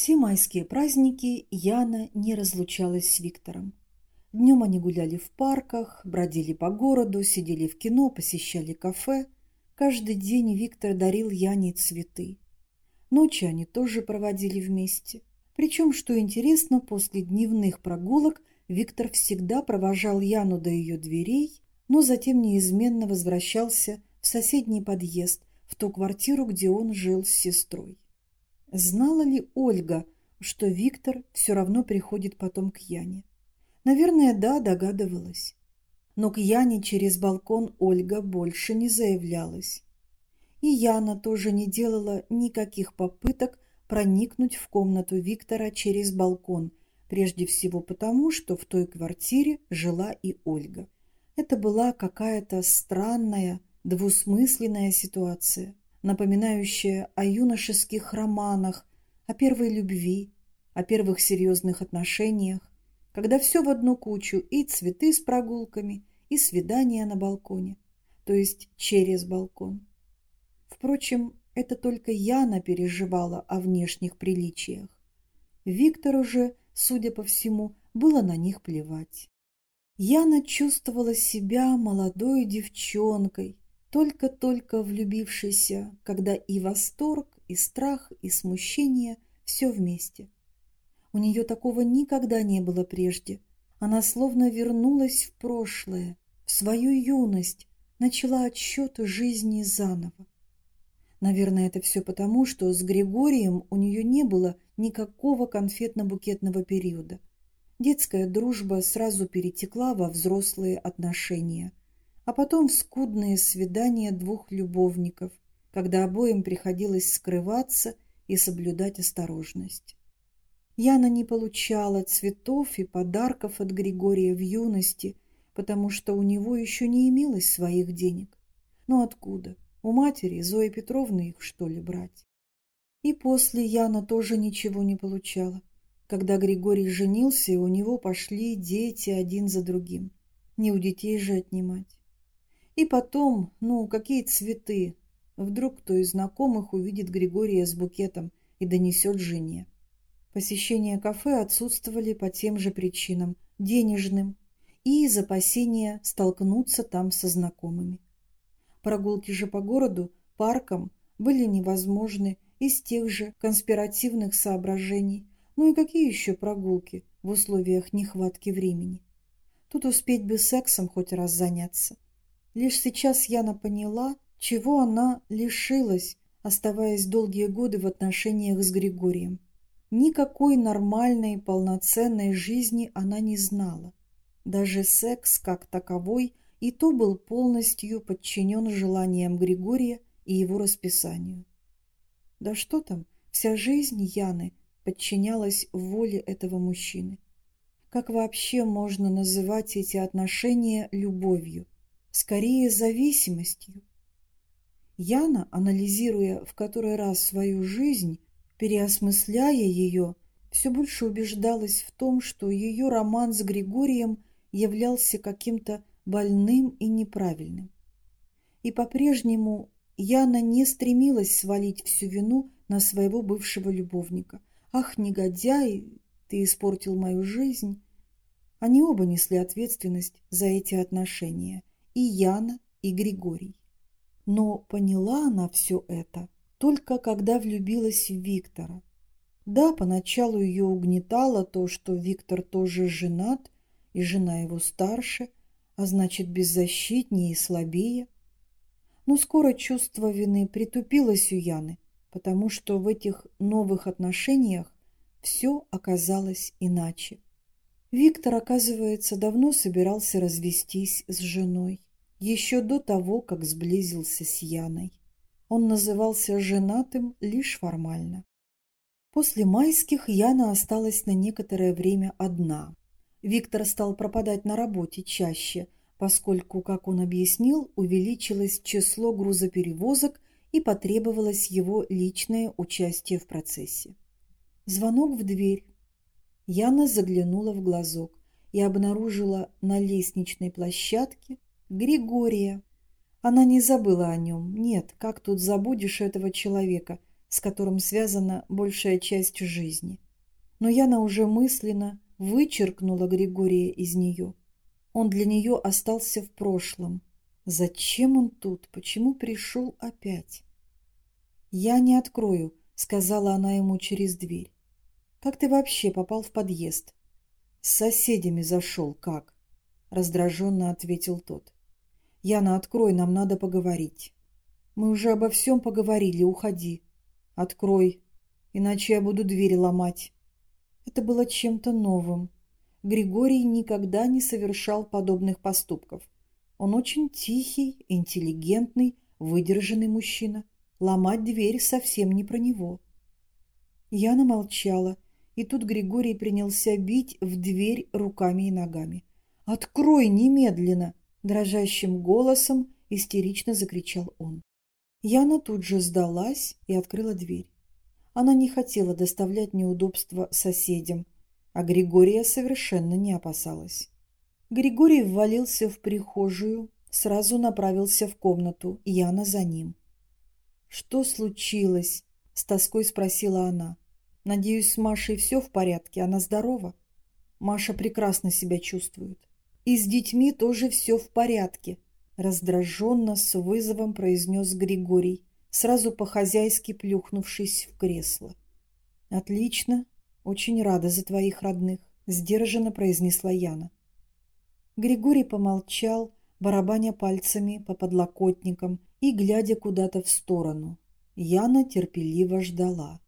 Все майские праздники Яна не разлучалась с Виктором. Днем они гуляли в парках, бродили по городу, сидели в кино, посещали кафе. Каждый день Виктор дарил Яне цветы. Ночи они тоже проводили вместе. Причем, что интересно, после дневных прогулок Виктор всегда провожал Яну до ее дверей, но затем неизменно возвращался в соседний подъезд, в ту квартиру, где он жил с сестрой. Знала ли Ольга, что Виктор все равно приходит потом к Яне? Наверное, да, догадывалась. Но к Яне через балкон Ольга больше не заявлялась. И Яна тоже не делала никаких попыток проникнуть в комнату Виктора через балкон, прежде всего потому, что в той квартире жила и Ольга. Это была какая-то странная, двусмысленная ситуация, напоминающая о юношеских романах, о первой любви, о первых серьезных отношениях, когда все в одну кучу и цветы с прогулками, и свидания на балконе, то есть через балкон. Впрочем, это только Яна переживала о внешних приличиях. Виктору же, судя по всему, было на них плевать. Яна чувствовала себя молодой девчонкой, только-только влюбившейся, когда и восторг, и страх, и смущение – все вместе. У нее такого никогда не было прежде. Она словно вернулась в прошлое, в свою юность, начала отсчет жизни заново. Наверное, это все потому, что с Григорием у нее не было никакого конфетно-букетного периода. Детская дружба сразу перетекла во взрослые отношения, а потом в скудные свидания двух любовников, когда обоим приходилось скрываться и соблюдать осторожность. Яна не получала цветов и подарков от Григория в юности, потому что у него еще не имелось своих денег. Но откуда? У матери Зои Петровны их, что ли, брать? И после Яна тоже ничего не получала. Когда Григорий женился, у него пошли дети один за другим. Не у детей же отнимать. И потом, ну, какие цветы? Вдруг кто из знакомых увидит Григория с букетом и донесет жене. Посещения кафе отсутствовали по тем же причинам, денежным, и из опасения столкнуться там со знакомыми. Прогулки же по городу, паркам были невозможны из тех же конспиративных соображений. Ну и какие еще прогулки в условиях нехватки времени? Тут успеть бы сексом хоть раз заняться. Лишь сейчас Яна поняла, чего она лишилась, оставаясь долгие годы в отношениях с Григорием. Никакой нормальной, полноценной жизни она не знала. Даже секс как таковой – и то был полностью подчинен желаниям Григория и его расписанию. Да что там, вся жизнь Яны подчинялась воле этого мужчины. Как вообще можно называть эти отношения любовью? Скорее, зависимостью. Яна, анализируя в который раз свою жизнь, переосмысляя ее, все больше убеждалась в том, что ее роман с Григорием являлся каким-то больным и неправильным. И по-прежнему Яна не стремилась свалить всю вину на своего бывшего любовника. «Ах, негодяй, ты испортил мою жизнь!» Они оба несли ответственность за эти отношения, и Яна, и Григорий. Но поняла она все это только когда влюбилась в Виктора. Да, поначалу ее угнетало то, что Виктор тоже женат, и жена его старше – а значит, беззащитнее и слабее. Но скоро чувство вины притупилось у Яны, потому что в этих новых отношениях все оказалось иначе. Виктор, оказывается, давно собирался развестись с женой, еще до того, как сблизился с Яной. Он назывался женатым лишь формально. После майских Яна осталась на некоторое время одна. Виктор стал пропадать на работе чаще, поскольку, как он объяснил, увеличилось число грузоперевозок и потребовалось его личное участие в процессе. Звонок в дверь. Яна заглянула в глазок и обнаружила на лестничной площадке Григория. Она не забыла о нем. Нет, как тут забудешь этого человека? с которым связана большая часть жизни. Но Яна уже мысленно вычеркнула Григория из нее. Он для нее остался в прошлом. Зачем он тут? Почему пришел опять? «Я не открою», — сказала она ему через дверь. «Как ты вообще попал в подъезд?» «С соседями зашел, как?» — раздраженно ответил тот. «Яна, открой, нам надо поговорить». «Мы уже обо всем поговорили, уходи». «Открой, иначе я буду двери ломать». Это было чем-то новым. Григорий никогда не совершал подобных поступков. Он очень тихий, интеллигентный, выдержанный мужчина. Ломать дверь совсем не про него. Яна молчала, и тут Григорий принялся бить в дверь руками и ногами. «Открой немедленно!» – дрожащим голосом истерично закричал он. Яна тут же сдалась и открыла дверь. Она не хотела доставлять неудобства соседям, а Григория совершенно не опасалась. Григорий ввалился в прихожую, сразу направился в комнату, Яна за ним. «Что случилось?» – с тоской спросила она. «Надеюсь, с Машей все в порядке, она здорова?» Маша прекрасно себя чувствует. И с детьми тоже все в порядке, раздраженно с вызовом произнес Григорий, сразу по-хозяйски плюхнувшись в кресло. Отлично, очень рада за твоих родных, сдержанно произнесла Яна. Григорий помолчал, барабаня пальцами по подлокотникам и глядя куда-то в сторону. Яна терпеливо ждала.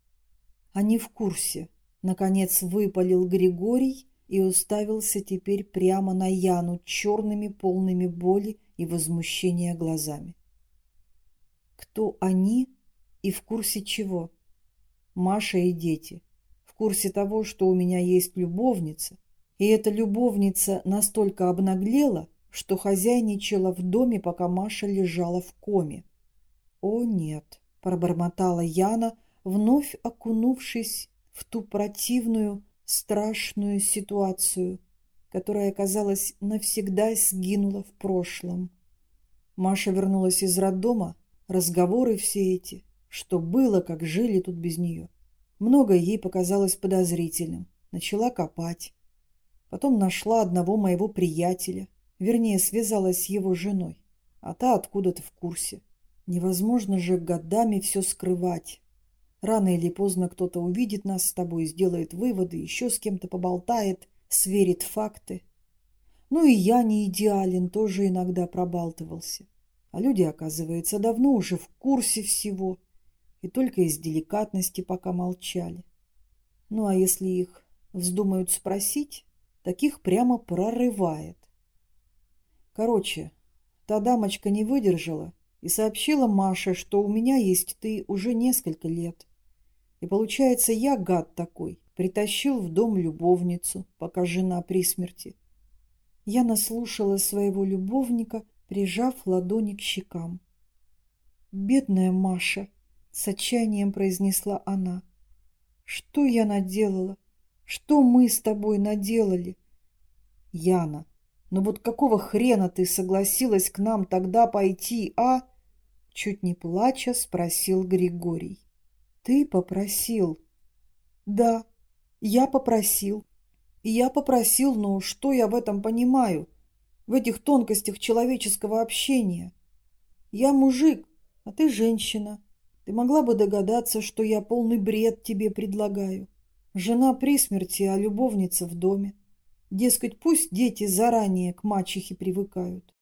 Они в курсе. Наконец выпалил Григорий и уставился теперь прямо на Яну черными, полными боли и возмущения глазами. Кто они и в курсе чего? Маша и дети. В курсе того, что у меня есть любовница, и эта любовница настолько обнаглела, что хозяйничала в доме, пока Маша лежала в коме. «О, нет!» – пробормотала Яна, вновь окунувшись в ту противную, страшную ситуацию, которая, казалось, навсегда сгинула в прошлом. Маша вернулась из роддома, разговоры все эти, что было, как жили тут без нее. Многое ей показалось подозрительным. Начала копать. Потом нашла одного моего приятеля, вернее, связалась с его женой, а та откуда-то в курсе. Невозможно же годами все скрывать. Рано или поздно кто-то увидит нас с тобой, сделает выводы, еще с кем-то поболтает, сверит факты. Ну и я не идеален, тоже иногда пробалтывался. А люди, оказывается, давно уже в курсе всего и только из деликатности пока молчали. Ну а если их вздумают спросить, таких прямо прорывает. Короче, та дамочка не выдержала и сообщила Маше, что у меня есть ты уже несколько лет. И получается, я, гад такой, притащил в дом любовницу, пока жена при смерти. Я наслушала своего любовника, прижав ладони к щекам. «Бедная Маша!» — с отчаянием произнесла она. «Что я наделала? Что мы с тобой наделали?» «Яна, ну вот какого хрена ты согласилась к нам тогда пойти, а?» Чуть не плача спросил Григорий. Ты попросил. Да, я попросил. Я попросил, но что я в этом понимаю? В этих тонкостях человеческого общения. Я мужик, а ты женщина. Ты могла бы догадаться, что я полный бред тебе предлагаю. Жена при смерти, а любовница в доме. Дескать, пусть дети заранее к мачехе привыкают.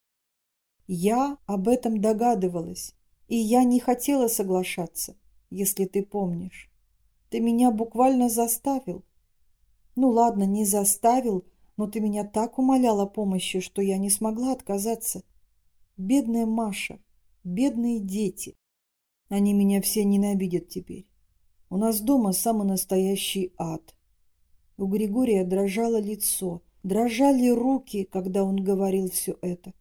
Я об этом догадывалась, и я не хотела соглашаться если ты помнишь. Ты меня буквально заставил. Ну ладно, не заставил, но ты меня так умоляла помощи, что я не смогла отказаться. Бедная Маша, бедные дети. Они меня все ненавидят теперь. У нас дома самый настоящий ад. У Григория дрожало лицо, дрожали руки, когда он говорил все это.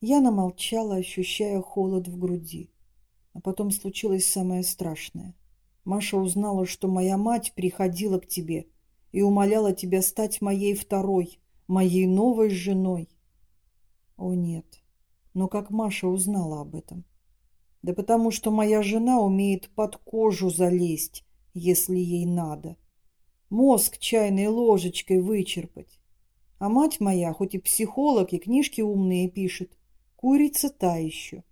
Я намолчала, ощущая холод в груди. А потом случилось самое страшное. Маша узнала, что моя мать приходила к тебе и умоляла тебя стать моей второй, моей новой женой. О нет, но как Маша узнала об этом? Да потому что моя жена умеет под кожу залезть, если ей надо. Мозг чайной ложечкой вычерпать. А мать моя, хоть и психолог, и книжки умные пишет, курица та еще.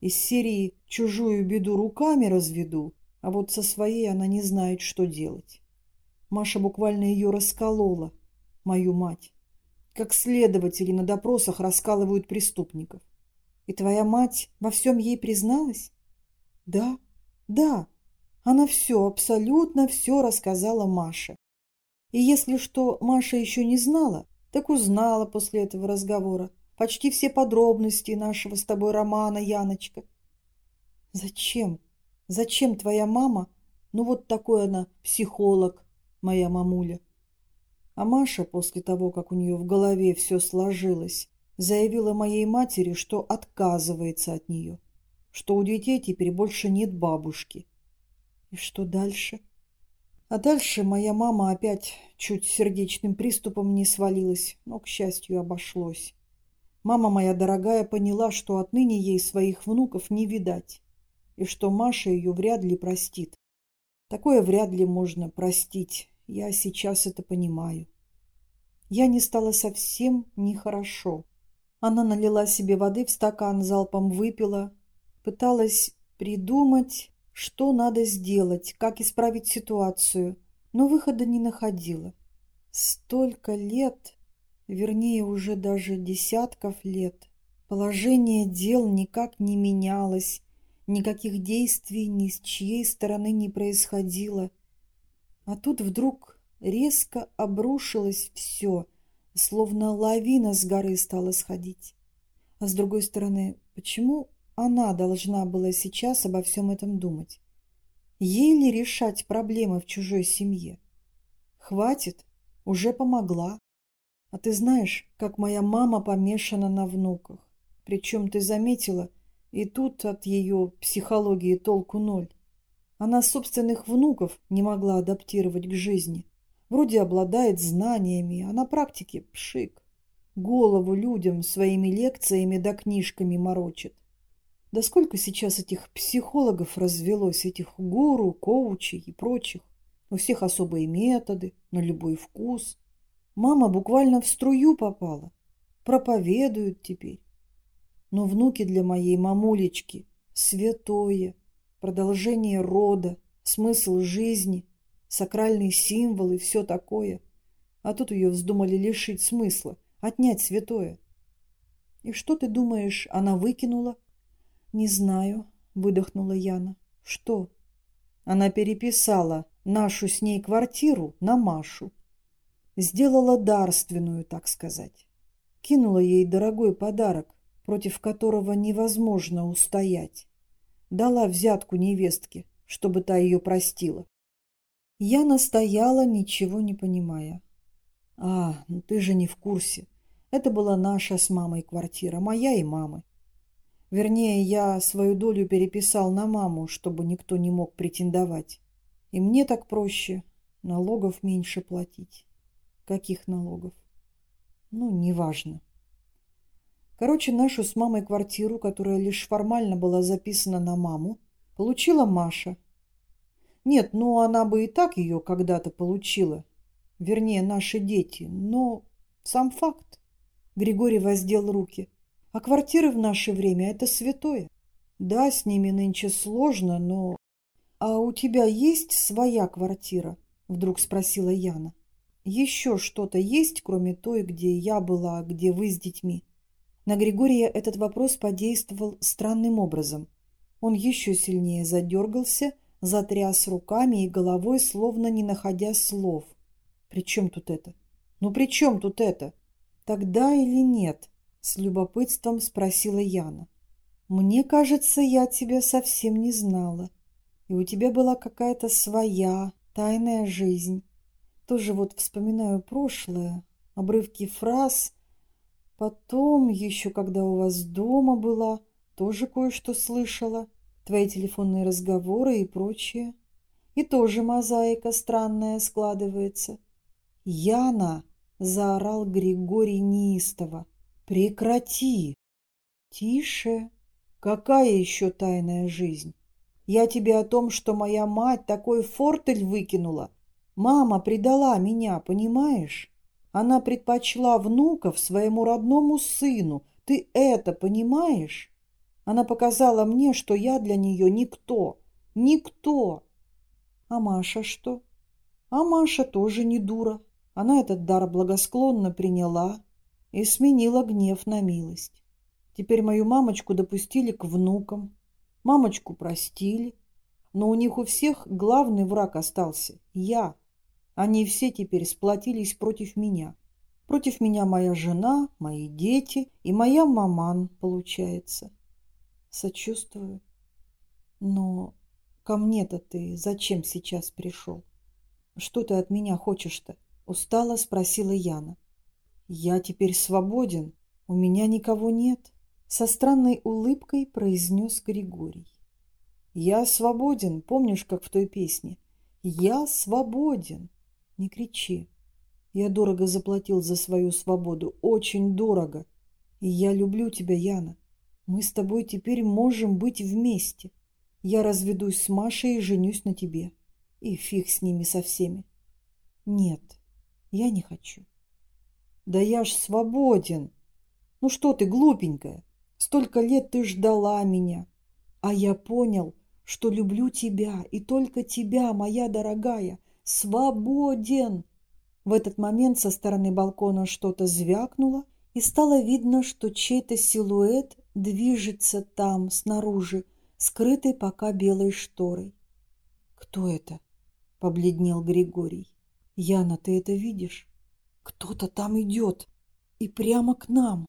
Из серии «Чужую беду руками разведу», а вот со своей она не знает, что делать. Маша буквально ее расколола, мою мать. Как следователи на допросах раскалывают преступников. И твоя мать во всем ей призналась? Да, да, она все, абсолютно все рассказала Маше. И если что Маша еще не знала, так узнала после этого разговора почти все подробности нашего с тобой романа, Яночка. Зачем? Зачем твоя мама? Ну вот такой она психолог, моя мамуля. А Маша после того, как у нее в голове все сложилось, заявила моей матери, что отказывается от нее, что у детей теперь больше нет бабушки. И что дальше? А дальше моя мама опять чуть сердечным приступом не свалилась, но, к счастью, обошлось. Мама моя дорогая поняла, что отныне ей своих внуков не видать, и что Маша ее вряд ли простит. Такое вряд ли можно простить, я сейчас это понимаю. Я не стала совсем нехорошо. Она налила себе воды в стакан, залпом выпила, пыталась придумать, что надо сделать, как исправить ситуацию, но выхода не находила. Столько лет, вернее, уже даже десятков лет, положение дел никак не менялось, никаких действий ни с чьей стороны не происходило. А тут вдруг резко обрушилось все, словно лавина с горы стала сходить. А с другой стороны, почему она должна была сейчас обо всем этом думать? Ей ли решать проблемы в чужой семье? Хватит, уже помогла. А ты знаешь, как моя мама помешана на внуках. Причем ты заметила, и тут от ее психологии толку ноль. Она собственных внуков не могла адаптировать к жизни. Вроде обладает знаниями, а на практике пшик. Голову людям своими лекциями да книжками морочит. Да сколько сейчас этих психологов развелось, этих гуру, коучей и прочих. У всех особые методы, на любой вкус. Мама буквально в струю попала. Проповедуют теперь. Но внуки для моей мамулечки святое, продолжение рода, смысл жизни, сакральные символы, все такое. А тут ее вздумали лишить смысла, отнять святое. И что ты думаешь, она выкинула? Не знаю, выдохнула Яна. Что? Она переписала нашу с ней квартиру на Машу. Сделала дарственную, так сказать. Кинула ей дорогой подарок, против которого невозможно устоять. Дала взятку невестке, чтобы та ее простила. Я настояла, ничего не понимая. «А, ну ты же не в курсе. Это была наша с мамой квартира, моя и мамы. Вернее, я свою долю переписал на маму, чтобы никто не мог претендовать. И мне так проще налогов меньше платить. Каких налогов? Ну, неважно. Короче, нашу с мамой квартиру, которая лишь формально была записана на маму, получила Маша – нет, ну она бы и так ее когда-то получила. Вернее, наши дети. Но сам факт. Григорий воздел руки. А квартиры в наше время – это святое. Да, с ними нынче сложно, но... А у тебя есть своя квартира? Вдруг спросила Яна. Еще что-то есть, кроме той, где я была, где вы с детьми? На Григория этот вопрос подействовал странным образом. Он еще сильнее задергался – затряс руками и головой, словно не находя слов. «При чем тут это? Ну при чем тут это? Тогда или нет?» С любопытством спросила Яна. «Мне кажется, я тебя совсем не знала. И у тебя была какая-то своя, тайная жизнь. Тоже вот вспоминаю прошлое, обрывки фраз. Потом, еще когда у вас дома была, тоже кое-что слышала твои телефонные разговоры и прочее. И тоже мозаика странная складывается. «Яна!» — заорал Григорий неистово. «Прекрати!» «Тише!» Какая еще тайная жизнь? Я тебе о том, что моя мать такой фортель выкинула. Мама предала меня, понимаешь? Она предпочла внуков своему родному сыну. Ты это понимаешь? Она показала мне, что я для нее никто. Никто. А Маша что? А Маша тоже не дура. Она этот дар благосклонно приняла и сменила гнев на милость. Теперь мою мамочку допустили к внукам. Мамочку простили. Но у них у всех главный враг остался – я. Они все теперь сплотились против меня. Против меня моя жена, мои дети и моя маман, получается. Сочувствую. Но ко мне-то ты зачем сейчас пришел? Что ты от меня хочешь-то? Устало спросила Яна. Я теперь свободен, у меня никого нет. Со странной улыбкой произнес Григорий. Я свободен, помнишь, как в той песне? Я свободен. Не кричи. Я дорого заплатил за свою свободу, очень дорого. И я люблю тебя, Яна. Мы с тобой теперь можем быть вместе. Я разведусь с Машей и женюсь на тебе. И фиг с ними со всеми. Нет, я не хочу. Да я ж свободен. Ну что ты, глупенькая, столько лет ты ждала меня. А я понял, что люблю тебя и только тебя, моя дорогая, свободен. В этот момент со стороны балкона что-то звякнуло, и стало видно, что чей-то силуэт движется там, снаружи, скрытой пока белой шторой. «Кто это?» — побледнел Григорий. «Яна, ты это видишь? Кто-то там идет и прямо к нам!»